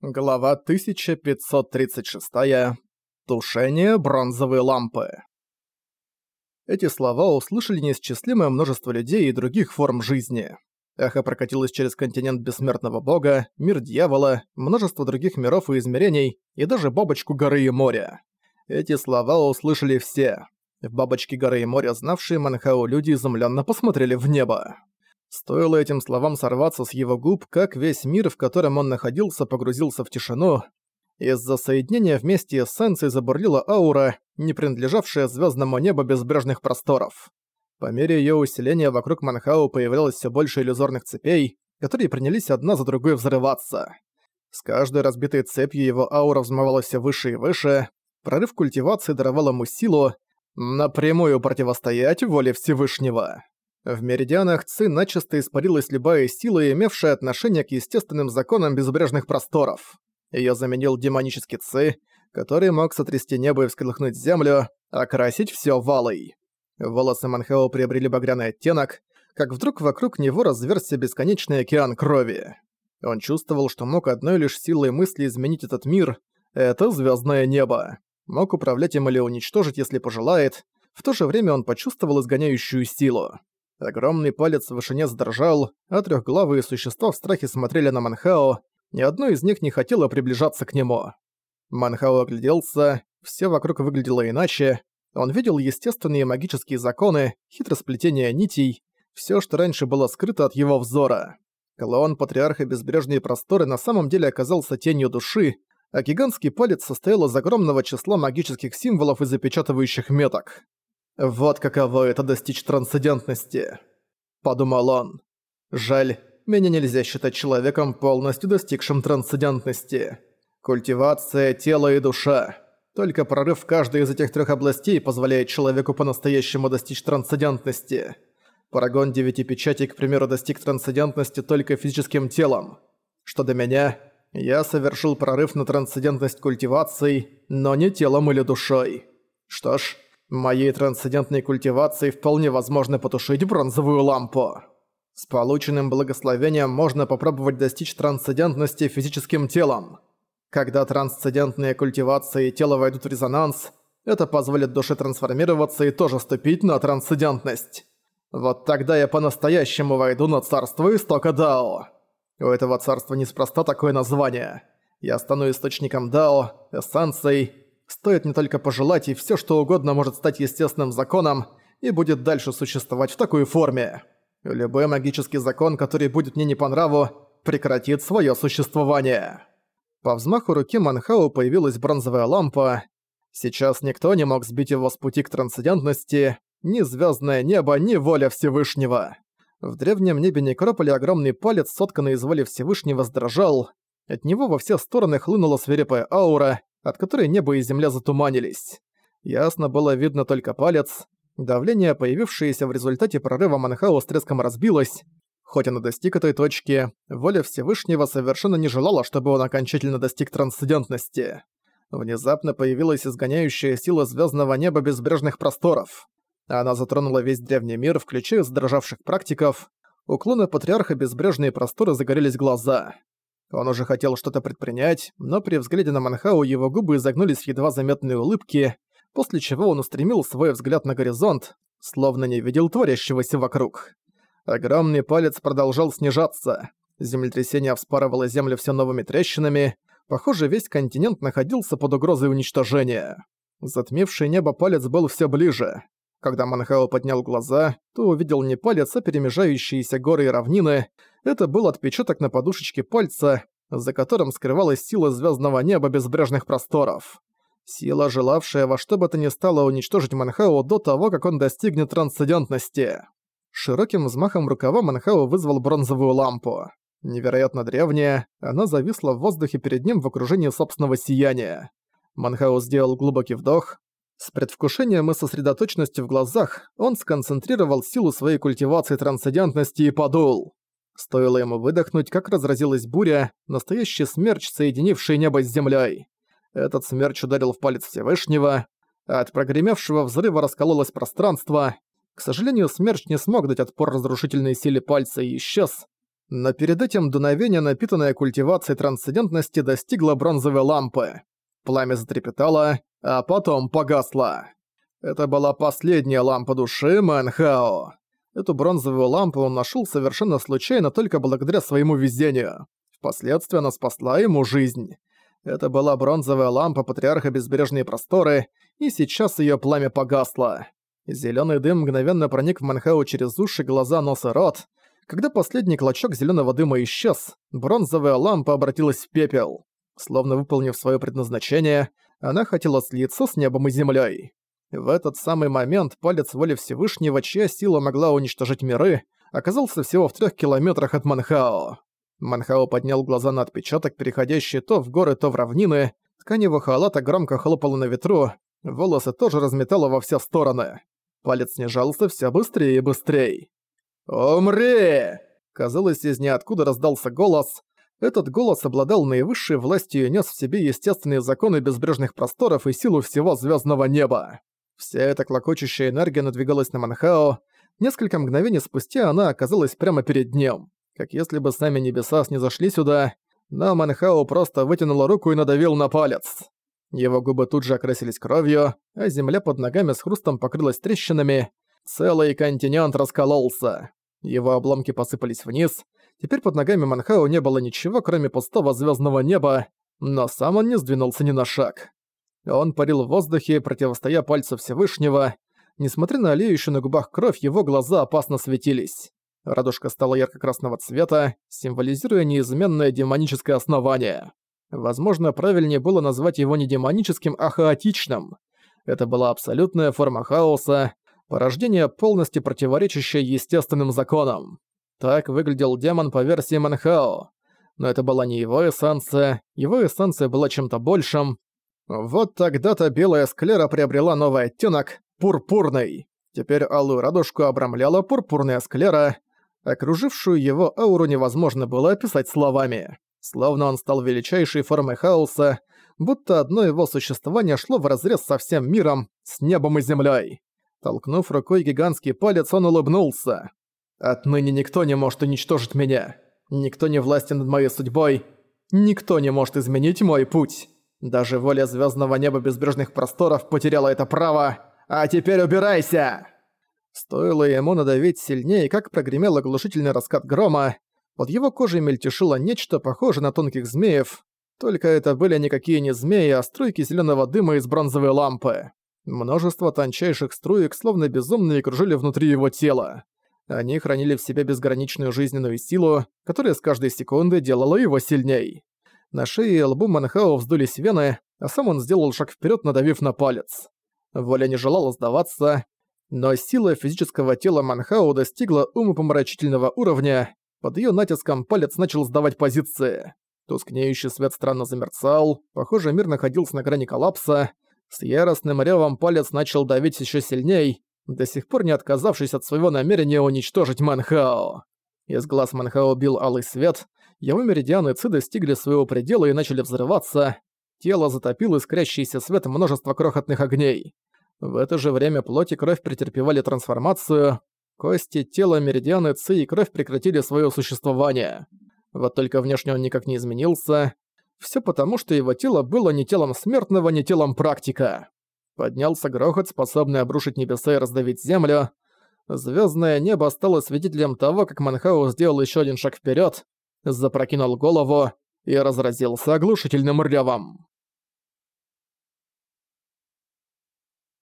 Глава 1536. Тушение бронзовой лампы. Эти слова услышали неисчислимое множество людей и других форм жизни. Эхо прокатилось через континент бессмертного бога, мир дьявола, множество других миров и измерений, и даже бабочку горы и моря. Эти слова услышали все. В бабочке горы и моря знавшие Манхау люди изумленно посмотрели в небо. Стоило этим словам сорваться с его губ, как весь мир, в котором он находился, погрузился в тишину. Из-за соединения вместе эссенции забурлила аура, не принадлежавшая звездному небу безбрежных просторов. По мере ее усиления вокруг Манхау появлялось все больше иллюзорных цепей, которые принялись одна за другой взрываться. С каждой разбитой цепью его аура взмывалась все выше и выше, прорыв культивации даровал ему силу, напрямую противостоять воле Всевышнего. В меридианах Ци начисто испарилась любая сила, имевшая отношение к естественным законам безбрежных просторов. Её заменил демонический Ци, который мог сотрясти небо и всколыхнуть землю, окрасить всё валой. Волосы Манхао приобрели багряный оттенок, как вдруг вокруг него разверзся бесконечный океан крови. Он чувствовал, что мог одной лишь силой мысли изменить этот мир. Это звёздное небо. Мог управлять им или уничтожить, если пожелает. В то же время он почувствовал изгоняющую силу. Огромный палец в вышине задрожал, а трёхглавые существа в страхе смотрели на Манхао, ни одно из них не хотело приближаться к нему. Манхао огляделся, все вокруг выглядело иначе, он видел естественные магические законы, хитросплетение нитей, всё, что раньше было скрыто от его взора. Клоун Патриарха Безбрежные Просторы на самом деле оказался тенью души, а гигантский палец состоял из огромного числа магических символов и запечатывающих меток. «Вот каково это достичь трансцендентности», — подумал он. «Жаль, меня нельзя считать человеком, полностью достигшим трансцендентности. Культивация, тело и душа. Только прорыв в каждой из этих трех областей позволяет человеку по-настоящему достичь трансцендентности. Парагон Девяти Печатей, к примеру, достиг трансцендентности только физическим телом. Что до меня, я совершил прорыв на трансцендентность культивацией, но не телом или душой. Что ж, Моей трансцендентной культивацией вполне возможно потушить бронзовую лампу. С полученным благословением можно попробовать достичь трансцендентности физическим телом. Когда трансцендентные культивации и тело войдут в резонанс, это позволит душе трансформироваться и тоже ступить на трансцендентность. Вот тогда я по-настоящему войду на царство истока Дао. У этого царства неспроста такое название. Я стану источником Дао, эссенцией, Стоит не только пожелать, и все что угодно может стать естественным законом и будет дальше существовать в такой форме. Любой магический закон, который будет мне не по нраву, прекратит свое существование. По взмаху руки Манхау появилась бронзовая лампа. Сейчас никто не мог сбить его с пути к трансцендентности, ни звездное небо, ни воля Всевышнего. В древнем небе Некрополя огромный палец, сотканный из воли Всевышнего, сдрожал. От него во все стороны хлынула свирепая аура, от которой небо и земля затуманились. Ясно было видно только палец. Давление, появившееся в результате прорыва Манхау с треском разбилось. Хоть он и достиг этой точки, воля Всевышнего совершенно не желала, чтобы он окончательно достиг трансцендентности. Внезапно появилась изгоняющая сила звездного неба безбрежных просторов. Она затронула весь древний мир, включая задрожавших практиков. У клона Патриарха безбрежные просторы загорелись глаза. Он уже хотел что-то предпринять, но при взгляде на Манхау его губы изогнулись в едва заметные улыбки, после чего он устремил свой взгляд на горизонт, словно не видел творящегося вокруг. Огромный палец продолжал снижаться. Землетрясение вспарывало землю все новыми трещинами. Похоже, весь континент находился под угрозой уничтожения. Затмевший небо палец был все ближе. Когда Манхао поднял глаза, то увидел не палец, а перемежающиеся горы и равнины. Это был отпечаток на подушечке пальца, за которым скрывалась сила звездного неба безбрежных просторов. Сила, желавшая во что бы то ни стало уничтожить Манхао до того, как он достигнет трансцендентности. Широким взмахом рукава Манхао вызвал бронзовую лампу. Невероятно древняя, она зависла в воздухе перед ним в окружении собственного сияния. Манхао сделал глубокий вдох, с предвкушением и сосредоточенностью в глазах он сконцентрировал силу своей культивации трансцендентности и подул. Стоило ему выдохнуть, как разразилась буря, настоящий смерч, соединивший небо с землей. Этот смерч ударил в палец Всевышнего, а от прогремевшего взрыва раскололось пространство. К сожалению, смерч не смог дать отпор разрушительной силе пальца и исчез. Но перед этим дуновение, напитанное культивацией трансцендентности, достигло бронзовой лампы. Пламя затрепетало, а потом погасло. Это была последняя лампа души Мэнхао. Эту бронзовую лампу он нашел совершенно случайно только благодаря своему везению. Впоследствии она спасла ему жизнь. Это была бронзовая лампа Патриарха Безбрежные Просторы, и сейчас ее пламя погасло. Зеленый дым мгновенно проник в Манхау через уши, глаза, нос и рот. Когда последний клочок зеленого дыма исчез, бронзовая лампа обратилась в пепел. Словно выполнив свое предназначение, она хотела слиться с небом и землей. В этот самый момент палец воли Всевышнего, чья сила могла уничтожить миры, оказался всего в трех километрах от Манхао. Манхао поднял глаза на отпечаток, переходящий то в горы, то в равнины. Ткань его халата громко хлопала на ветру, волосы тоже разметало во все стороны. Палец снижался все быстрее и быстрее. «Умри!» Казалось, из ниоткуда раздался голос. Этот голос обладал наивысшей властью и нес в себе естественные законы безбрежных просторов и силу всего звездного неба. Вся эта клокочущая энергия надвигалась на Манхао. Несколько мгновений спустя она оказалась прямо перед ним как если бы сами небеса снизошли сюда, но Манхао просто вытянул руку и надавил на палец. Его губы тут же окрасились кровью, а земля под ногами с хрустом покрылась трещинами. Целый континент раскололся. Его обломки посыпались вниз. Теперь под ногами Манхао не было ничего, кроме пустого звездного неба, но сам он не сдвинулся ни на шаг. Он парил в воздухе, противостоя пальцу Всевышнего. Несмотря на олеющую на губах кровь, его глаза опасно светились. Радужка стала ярко-красного цвета, символизируя неизменное демоническое основание. Возможно, правильнее было назвать его не демоническим, а хаотичным. Это была абсолютная форма хаоса, порождение полностью противоречащее естественным законам. Так выглядел демон по версии Манхао. Но это была не его эссенция, его эссенция была чем-то большим. Вот тогда-то белая склера приобрела новый оттенок – пурпурный. Теперь алую радужку обрамляла пурпурная склера, Окружившую его ауру невозможно было описать словами. Словно он стал величайшей формой хаоса, будто одно его существование шло вразрез со всем миром, с небом и землей. Толкнув рукой гигантский палец, он улыбнулся. «Отныне никто не может уничтожить меня. Никто не властен над моей судьбой. Никто не может изменить мой путь. Даже воля звездного неба безбрежных просторов потеряла это право. А теперь убирайся!» Стоило ему надавить сильнее, как прогремел оглушительный раскат грома. Под его кожей мельтешило нечто похожее на тонких змеев. Только это были никакие не змеи, а струйки зеленого дыма из бронзовой лампы. Множество тончайших струек, словно безумные, кружили внутри его тела. Они хранили в себе безграничную жизненную силу, которая с каждой секунды делала его сильней. На шее и лбу Манхао вздулись вены, а сам он сделал шаг вперед, надавив на палец. Воля не желала сдаваться, но сила физического тела Манхау достигла умопомрачительного уровня, под её натиском палец начал сдавать позиции. Тускнеющий свет странно замерцал, похоже, мир находился на грани коллапса. С яростным рёвом палец начал давить ещё сильней, до сих пор не отказавшись от своего намерения уничтожить Манхао. Из глаз Манхао бил алый свет, его меридианы Ци достигли своего предела и начали взрываться. Тело затопил искрящийся свет множества крохотных огней. В это же время плоть и кровь претерпевали трансформацию, кости, тело, меридианы, ци и кровь прекратили свое существование. Вот только внешне он никак не изменился. Все потому, что его тело было не телом смертного, не телом практика. Поднялся грохот, способный обрушить небеса и раздавить землю. Звездное небо стало свидетелем того, как Манхау сделал еще один шаг вперед, запрокинул голову и разразился оглушительным ревом.